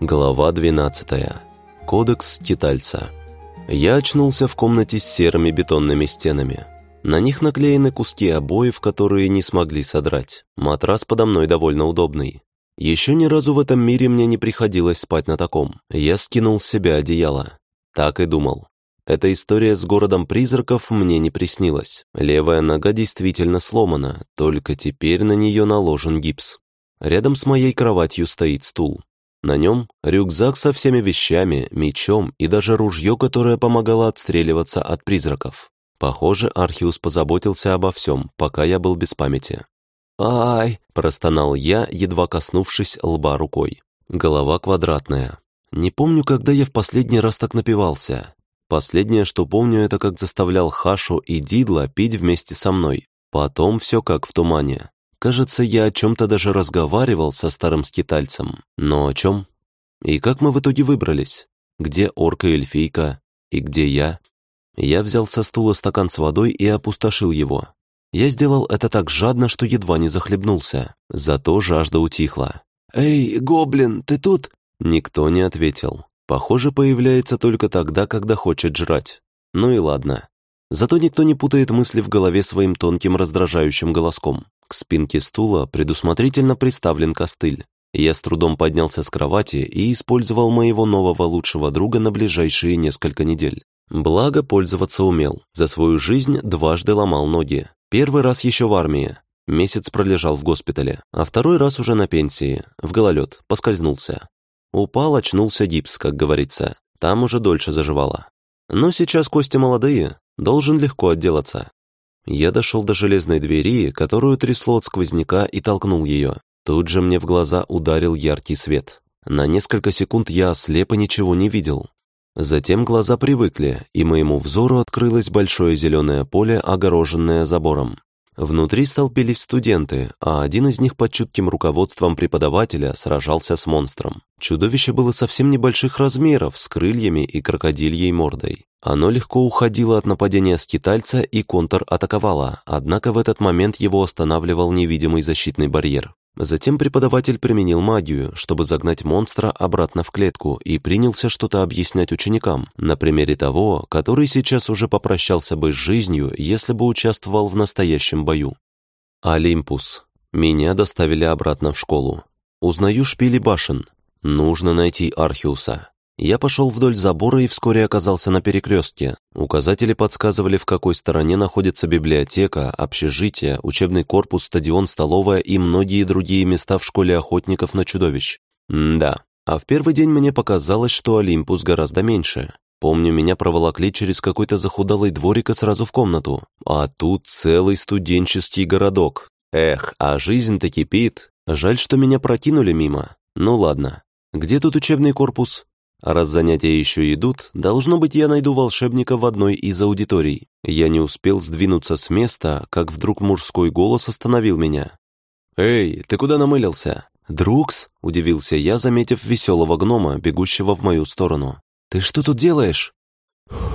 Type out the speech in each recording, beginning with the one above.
Глава 12. Кодекс Китальца. Я очнулся в комнате с серыми бетонными стенами. На них наклеены куски обоев, которые не смогли содрать. Матрас подо мной довольно удобный. Еще ни разу в этом мире мне не приходилось спать на таком. Я скинул с себя одеяло. Так и думал. Эта история с городом призраков мне не приснилась. Левая нога действительно сломана, только теперь на нее наложен гипс. Рядом с моей кроватью стоит стул. На нем рюкзак со всеми вещами, мечом и даже ружье, которое помогало отстреливаться от призраков. Похоже, Архиус позаботился обо всем, пока я был без памяти. «Ай!» – простонал я, едва коснувшись лба рукой. Голова квадратная. Не помню, когда я в последний раз так напивался. Последнее, что помню, это как заставлял Хашу и Дидла пить вместе со мной. Потом все как в тумане. Кажется, я о чем-то даже разговаривал со старым скитальцем. Но о чем? И как мы в итоге выбрались? Где орка и эльфийка? И где я? Я взял со стула стакан с водой и опустошил его. Я сделал это так жадно, что едва не захлебнулся. Зато жажда утихла. «Эй, гоблин, ты тут?» Никто не ответил. Похоже, появляется только тогда, когда хочет жрать. Ну и ладно. Зато никто не путает мысли в голове своим тонким раздражающим голоском. К спинке стула предусмотрительно приставлен костыль. Я с трудом поднялся с кровати и использовал моего нового лучшего друга на ближайшие несколько недель. Благо, пользоваться умел. За свою жизнь дважды ломал ноги. Первый раз еще в армии. Месяц пролежал в госпитале, а второй раз уже на пенсии, в гололед, поскользнулся. Упал, очнулся гипс, как говорится. Там уже дольше заживало. Но сейчас кости молодые, должен легко отделаться. Я дошел до железной двери, которую трясло от сквозняка, и толкнул ее. Тут же мне в глаза ударил яркий свет. На несколько секунд я ослеп и ничего не видел. Затем глаза привыкли, и моему взору открылось большое зеленое поле, огороженное забором. Внутри столпились студенты, а один из них под чутким руководством преподавателя сражался с монстром. Чудовище было совсем небольших размеров, с крыльями и крокодильей мордой. Оно легко уходило от нападения скитальца и контр-атаковало, однако в этот момент его останавливал невидимый защитный барьер. Затем преподаватель применил магию, чтобы загнать монстра обратно в клетку и принялся что-то объяснять ученикам, на примере того, который сейчас уже попрощался бы с жизнью, если бы участвовал в настоящем бою. Олимпус. Меня доставили обратно в школу. Узнаю шпили башен. Нужно найти Архиуса. Я пошел вдоль забора и вскоре оказался на перекрестке. Указатели подсказывали, в какой стороне находится библиотека, общежитие, учебный корпус, стадион, столовая и многие другие места в школе охотников на чудовищ. М да, а в первый день мне показалось, что Олимпус гораздо меньше. Помню, меня проволокли через какой-то захудалый дворик и сразу в комнату. А тут целый студенческий городок. Эх, а жизнь-то кипит. Жаль, что меня прокинули мимо. Ну ладно. Где тут учебный корпус? Раз занятия еще идут, должно быть, я найду волшебника в одной из аудиторий. Я не успел сдвинуться с места, как вдруг мужской голос остановил меня. «Эй, ты куда намылился?» «Друкс?» – удивился я, заметив веселого гнома, бегущего в мою сторону. «Ты что тут делаешь?»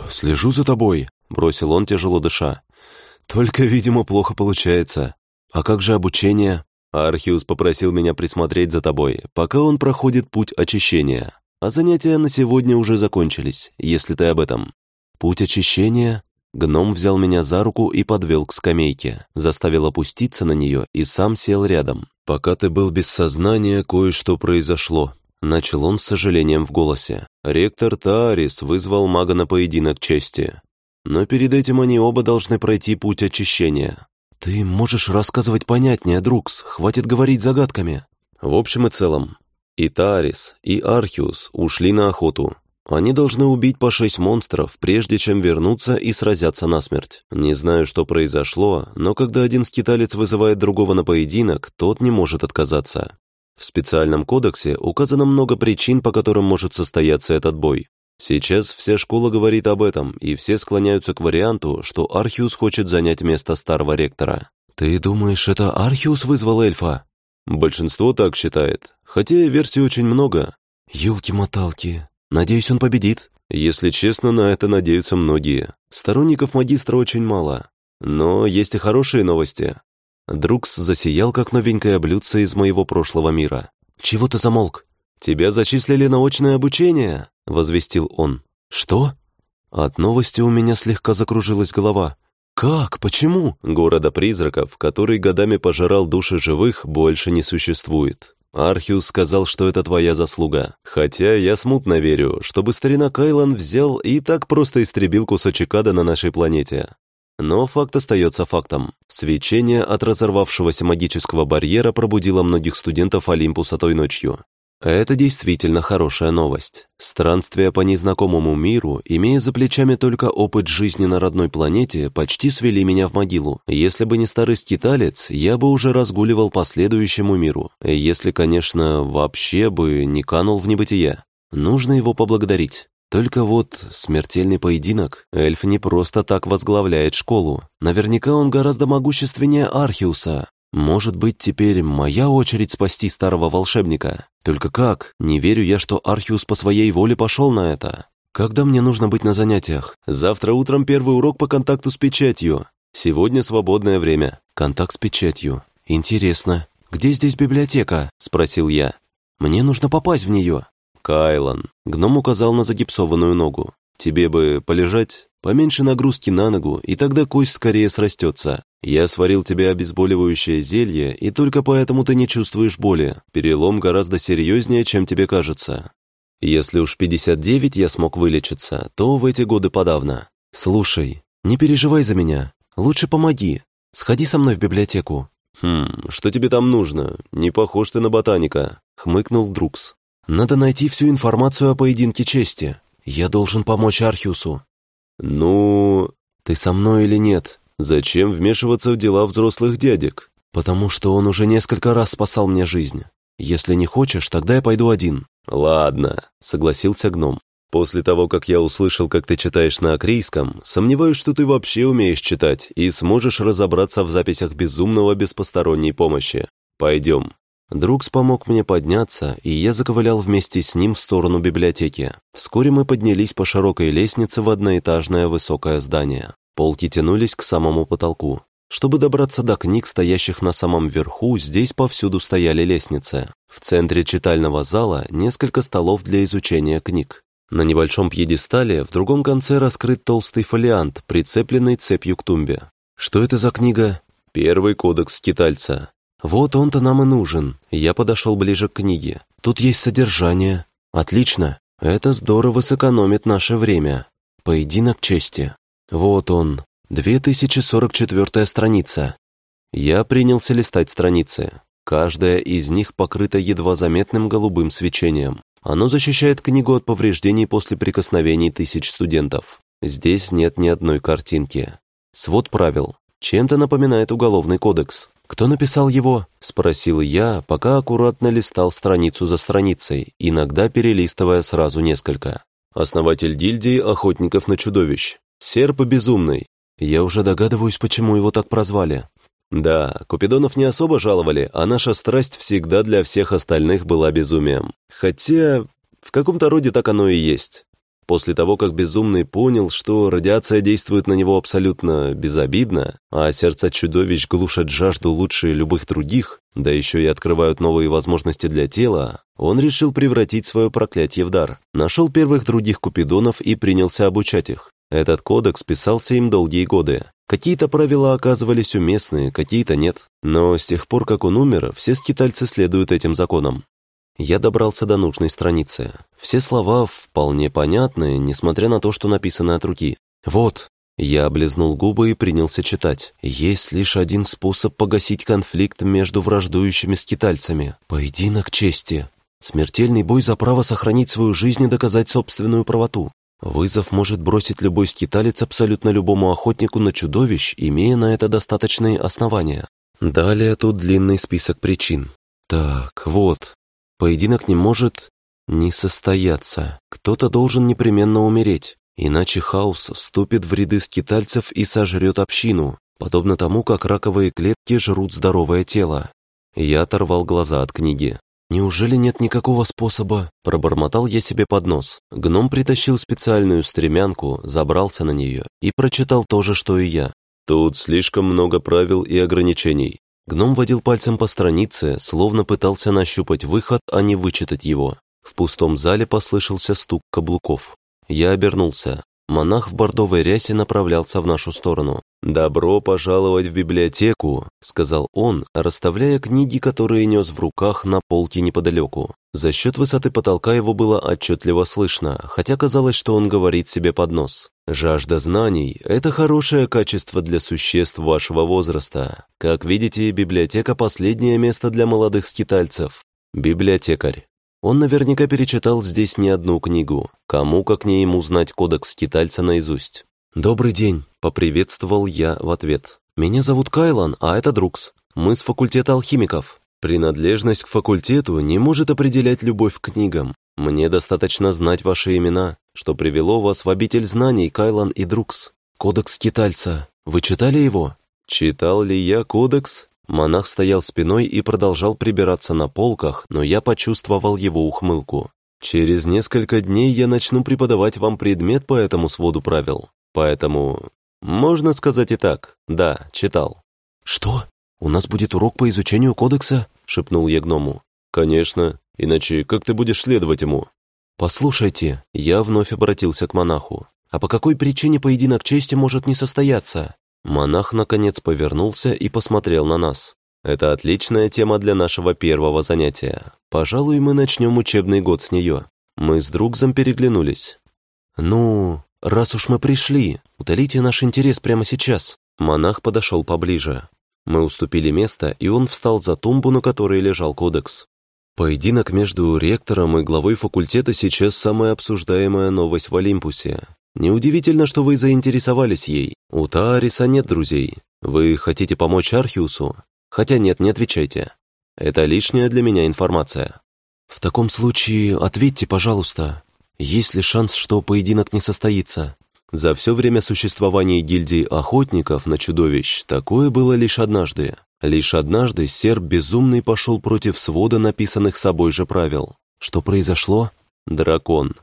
«Слежу за тобой», – бросил он, тяжело дыша. «Только, видимо, плохо получается. А как же обучение?» Архиус попросил меня присмотреть за тобой, пока он проходит путь очищения. А занятия на сегодня уже закончились, если ты об этом. Путь очищения? Гном взял меня за руку и подвел к скамейке, заставил опуститься на нее и сам сел рядом. «Пока ты был без сознания, кое-что произошло», — начал он с сожалением в голосе. «Ректор Таарис вызвал мага на поединок чести. Но перед этим они оба должны пройти путь очищения. Ты можешь рассказывать понятнее, Друкс, хватит говорить загадками». В общем и целом, и Тарис, и Архиус ушли на охоту. Они должны убить по шесть монстров, прежде чем вернуться и сразиться насмерть. Не знаю, что произошло, но когда один скиталец вызывает другого на поединок, тот не может отказаться. В специальном кодексе указано много причин, по которым может состояться этот бой. Сейчас вся школа говорит об этом, и все склоняются к варианту, что Архиус хочет занять место старого ректора. «Ты думаешь, это Архиус вызвал эльфа?» Большинство так считает, хотя версий очень много. Ёлки-моталки. Надеюсь, он победит. Если честно, на это надеются многие. Сторонников магистра очень мало. Но есть и хорошие новости. Друкс засиял, как новенькое блюдце из моего прошлого мира. «Чего ты замолк?» тебя зачислили на очное обучение», — возвестил он. «Что?» От новости у меня слегка закружилась голова. «Как? Почему?» Города призраков, который годами пожирал души живых, больше не существует. Архиус сказал, что это твоя заслуга. Хотя я смутно верю, чтобы старина Кайлан взял и так просто истребил кусочек ада на нашей планете. Но факт остается фактом. Свечение от разорвавшегося магического барьера пробудило многих студентов Олимпуса той ночью. Это действительно хорошая новость. Странствия по незнакомому миру, имея за плечами только опыт жизни на родной планете, почти свели меня в могилу. Если бы не старый скиталец, я бы уже разгуливал по следующему миру. Если, конечно, вообще бы не канул в небытие. Нужно его поблагодарить. Только вот смертельный поединок. Эльф не просто так возглавляет школу. Наверняка он гораздо могущественнее Архиуса. Может быть, теперь моя очередь спасти старого волшебника. Только как? Не верю я, что Архиус по своей воле пошел на это. Когда мне нужно быть на занятиях? Завтра утром первый урок по контакту с печатью. Сегодня свободное время. Контакт с печатью. Интересно. Где здесь библиотека? Спросил я. Мне нужно попасть в нее. Кайлан. Гном указал на загипсованную ногу. Тебе бы полежать, поменьше нагрузки на ногу, и тогда кость скорее срастется. Я сварил тебе обезболивающее зелье, и только поэтому ты не чувствуешь боли. Перелом гораздо серьезнее, чем тебе кажется. Если уж 59 я смог вылечиться, то в эти годы подавно. Слушай, не переживай за меня. Лучше помоги. Сходи со мной в библиотеку. Хм, что тебе там нужно? Не похож ты на ботаника, хмыкнул Друкс. Надо найти всю информацию о поединке чести. Я должен помочь Архиусу. Ну, ты со мной или нет? Зачем вмешиваться в дела взрослых дядек? Потому что он уже несколько раз спасал мне жизнь. Если не хочешь, тогда я пойду один. Ладно, согласился гном. После того, как я услышал, как ты читаешь на акрийском, сомневаюсь, что ты вообще умеешь читать и сможешь разобраться в записях безумного без посторонней помощи. Пойдем. Друкс помог мне подняться, и я заковылял вместе с ним в сторону библиотеки. Вскоре мы поднялись по широкой лестнице в одноэтажное высокое здание. Полки тянулись к самому потолку. Чтобы добраться до книг, стоящих на самом верху, здесь повсюду стояли лестницы. В центре читального зала несколько столов для изучения книг. На небольшом пьедестале в другом конце раскрыт толстый фолиант, прицепленный цепью к тумбе. Что это за книга? Первый кодекс скитальца. Вот он-то нам и нужен. Я подошел ближе к книге. Тут есть содержание. Отлично. Это здорово сэкономит наше время. Поединок чести. Вот он, 2044 страница. Я принялся листать страницы. Каждая из них покрыта едва заметным голубым свечением. Оно защищает книгу от повреждений после прикосновений тысяч студентов. Здесь нет ни одной картинки. Свод правил. Чем-то напоминает уголовный кодекс. «Кто написал его?» – спросил я, пока аккуратно листал страницу за страницей, иногда перелистывая сразу несколько. Основатель гильдии охотников на чудовищ. Серп безумный. Я уже догадываюсь, почему его так прозвали. Да, Купидонов не особо жаловали, а наша страсть всегда для всех остальных была безумием. Хотя, в каком-то роде так оно и есть. После того, как Безумный понял, что радиация действует на него абсолютно безобидно, а сердца чудовищ глушат жажду лучше любых других, да еще и открывают новые возможности для тела, он решил превратить свое проклятие в дар. Нашел первых других купидонов и принялся обучать их. Этот кодекс писался им долгие годы. Какие-то правила оказывались уместны, какие-то нет. Но с тех пор, как он умер, все скитальцы следуют этим законам. Я добрался до нужной страницы. Все слова вполне понятны, несмотря на то, что написаны от руки. Вот. Я облизнул губы и принялся читать. Есть лишь один способ погасить конфликт между враждующими скитальцами. Поединок чести. Смертельный бой за право сохранить свою жизнь и доказать собственную правоту. Вызов может бросить любой скиталец абсолютно любому охотнику на чудовищ, имея на это достаточные основания. Далее тут длинный список причин. Так, вот. Поединок не может не состояться. Кто-то должен непременно умереть, иначе хаос вступит в ряды скитальцев и сожрет общину, подобно тому, как раковые клетки жрут здоровое тело. Я оторвал глаза от книги. «Неужели нет никакого способа?» Пробормотал я себе под нос. Гном притащил специальную стремянку, забрался на нее и прочитал то же, что и я. «Тут слишком много правил и ограничений». Гном водил пальцем по странице, словно пытался нащупать выход, а не вычитать его. В пустом зале послышался стук каблуков. Я обернулся. Монах в бордовой рясе направлялся в нашу сторону. «Добро пожаловать в библиотеку», — сказал он, расставляя книги, которые нес в руках на полке неподалеку. За счет высоты потолка его было отчетливо слышно, хотя казалось, что он говорит себе под нос. «Жажда знаний — это хорошее качество для существ вашего возраста. Как видите, библиотека — последнее место для молодых скитальцев. Библиотекарь. Он наверняка перечитал здесь не одну книгу. Кому, как не ему, знать кодекс скитальца наизусть. «Добрый день», — поприветствовал я в ответ. «Меня зовут Кайлан, а это Друкс. Мы с факультета алхимиков. Принадлежность к факультету не может определять любовь к книгам. Мне достаточно знать ваши имена, что привело вас в обитель знаний, Кайлан и Друкс. Кодекс скитальца. Вы читали его?» «Читал ли я кодекс?» Монах стоял спиной и продолжал прибираться на полках, но я почувствовал его ухмылку. «Через несколько дней я начну преподавать вам предмет по этому своду правил. Поэтому... Можно сказать и так. Да, читал». «Что? У нас будет урок по изучению кодекса?» — шепнул я гному. «Конечно. Иначе как ты будешь следовать ему?» «Послушайте», — я вновь обратился к монаху. «А по какой причине поединок чести может не состояться?» Монах, наконец, повернулся и посмотрел на нас. «Это отличная тема для нашего первого занятия. Пожалуй, мы начнем учебный год с нее». Мы с Другзом переглянулись. «Ну, раз уж мы пришли, утолите наш интерес прямо сейчас». Монах подошел поближе. Мы уступили место, и он встал за тумбу, на которой лежал кодекс. Поединок между ректором и главой факультета сейчас самая обсуждаемая новость в Олимпусе. Неудивительно, что вы заинтересовались ей. У Таариса нет друзей. Вы хотите помочь Архиусу? Хотя нет, не отвечайте. Это лишняя для меня информация. В таком случае ответьте, пожалуйста. Есть ли шанс, что поединок не состоится? За все время существования гильдии охотников на чудовищ такое было лишь однажды. Лишь однажды серб безумный пошел против свода написанных собой же правил. Что произошло? Дракон.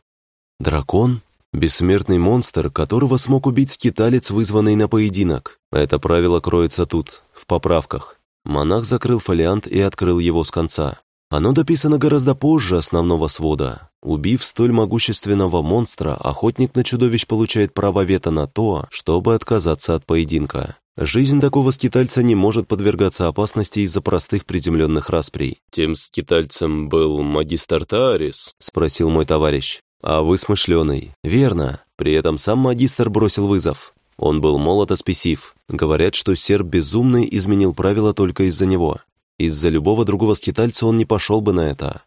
Дракон? Бессмертный монстр, которого смог убить скиталец, вызванный на поединок. Это правило кроется тут, в поправках. Монах закрыл фолиант и открыл его с конца. Оно дописано гораздо позже основного свода. Убив столь могущественного монстра, охотник на чудовищ получает право вето на то, чтобы отказаться от поединка. Жизнь такого скитальца не может подвергаться опасности из-за простых приземленных расприй. «Тем скитальцем был магистр Таарис?» – спросил мой товарищ. «А вы смышленый». «Верно. При этом сам магистр бросил вызов. Он был молод и спесив. Говорят, что серб безумный изменил правила только из-за него. Из-за любого другого скитальца он не пошел бы на это.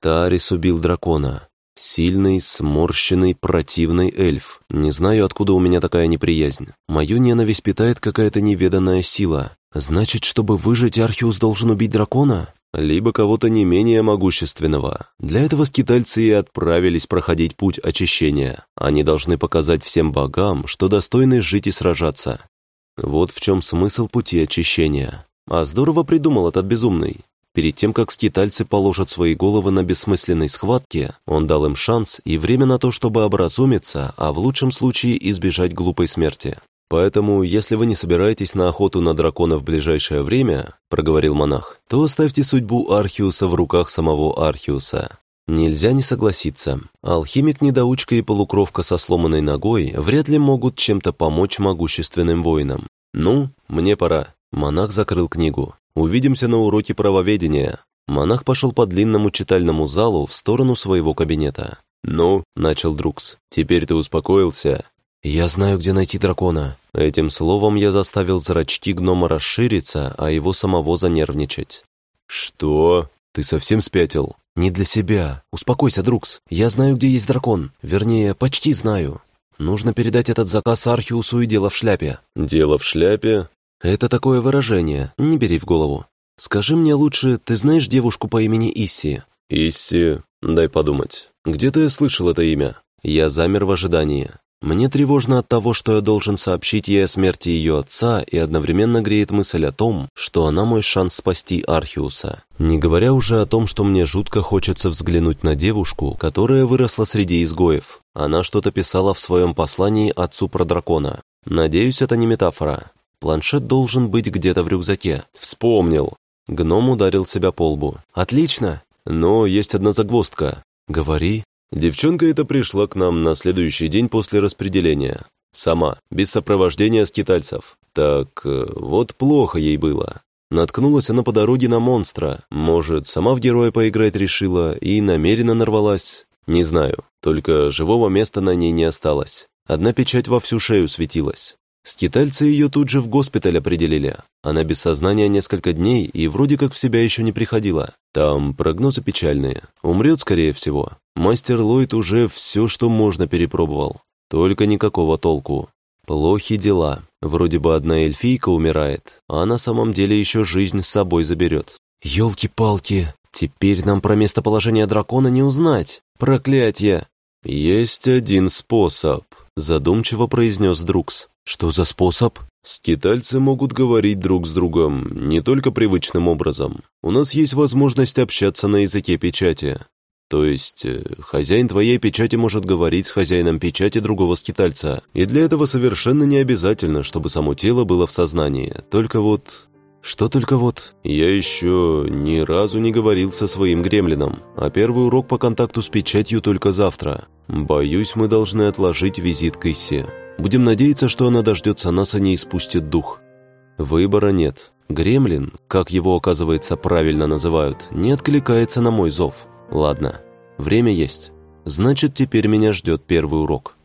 Тарис убил дракона. Сильный, сморщенный, противный эльф. Не знаю, откуда у меня такая неприязнь. Мою ненависть питает какая-то неведанная сила. Значит, чтобы выжить, Архиус должен убить дракона? либо кого-то не менее могущественного. Для этого скитальцы и отправились проходить путь очищения. Они должны показать всем богам, что достойны жить и сражаться. Вот в чем смысл пути очищения. А здорово придумал этот безумный. Перед тем, как скитальцы положат свои головы на бессмысленной схватке, он дал им шанс и время на то, чтобы образумиться, а в лучшем случае избежать глупой смерти. «Поэтому, если вы не собираетесь на охоту на дракона в ближайшее время, — проговорил монах, — то оставьте судьбу Архиуса в руках самого Архиуса. Нельзя не согласиться. Алхимик-недоучка и полукровка со сломанной ногой вряд ли могут чем-то помочь могущественным воинам. Ну, мне пора». Монах закрыл книгу. «Увидимся на уроке правоведения». Монах пошел по длинному читальному залу в сторону своего кабинета. «Ну», — начал Друкс, — «теперь ты успокоился?» «Я знаю, где найти дракона». Этим словом я заставил зрачки гнома расшириться, а его самого занервничать. «Что? Ты совсем спятил?» «Не для себя. Успокойся, Друкс. Я знаю, где есть дракон. Вернее, почти знаю. Нужно передать этот заказ Архиусу и дело в шляпе». «Дело в шляпе?» «Это такое выражение. Не бери в голову. Скажи мне лучше, ты знаешь девушку по имени Исси?» «Исси? Дай подумать. Где-то я слышал это имя». Я замер в ожидании. Мне тревожно от того, что я должен сообщить ей о смерти ее отца, и одновременно греет мысль о том, что она мой шанс спасти Архиуса. Не говоря уже о том, что мне жутко хочется взглянуть на девушку, которая выросла среди изгоев. Она что-то писала в своем послании отцу про дракона. Надеюсь, это не метафора. Планшет должен быть где-то в рюкзаке. Вспомнил. Гном ударил себя по лбу. «Отлично! Но есть одна загвоздка. «Говори». Девчонка эта пришла к нам на следующий день после распределения. Сама, без сопровождения скитальцев. Так э, вот плохо ей было. Наткнулась она по дороге на монстра. Может, сама в героя поиграть решила и намеренно нарвалась. Не знаю, только живого места на ней не осталось. Одна печать во всю шею светилась. Скитальцы ее тут же в госпиталь определили. Она без сознания несколько дней и вроде как в себя еще не приходила. Там прогнозы печальные. Умрет, скорее всего. Мастер Ллойд уже все, что можно, перепробовал. Только никакого толку. Плохи дела. Вроде бы одна эльфийка умирает, а на самом деле еще жизнь с собой заберет. Ёлки-палки, теперь нам про местоположение дракона не узнать. Проклятье! Есть один способ, задумчиво произнес Друкс. Что за способ? Скитальцы могут говорить друг с другом не только привычным образом. У нас есть возможность общаться на языке печати. То есть, э, хозяин твоей печати может говорить с хозяином печати другого скитальца. И для этого совершенно не обязательно, чтобы само тело было в сознании. Только вот... Что только вот? Я еще ни разу не говорил со своим гремлином, а первый урок по контакту с печатью только завтра. Боюсь, мы должны отложить визит к Иссе. Будем надеяться, что она дождется нас, а не испустит дух. Выбора нет. Гремлин, как его, оказывается, правильно называют, не откликается на мой зов. Ладно, время есть. Значит, теперь меня ждет первый урок.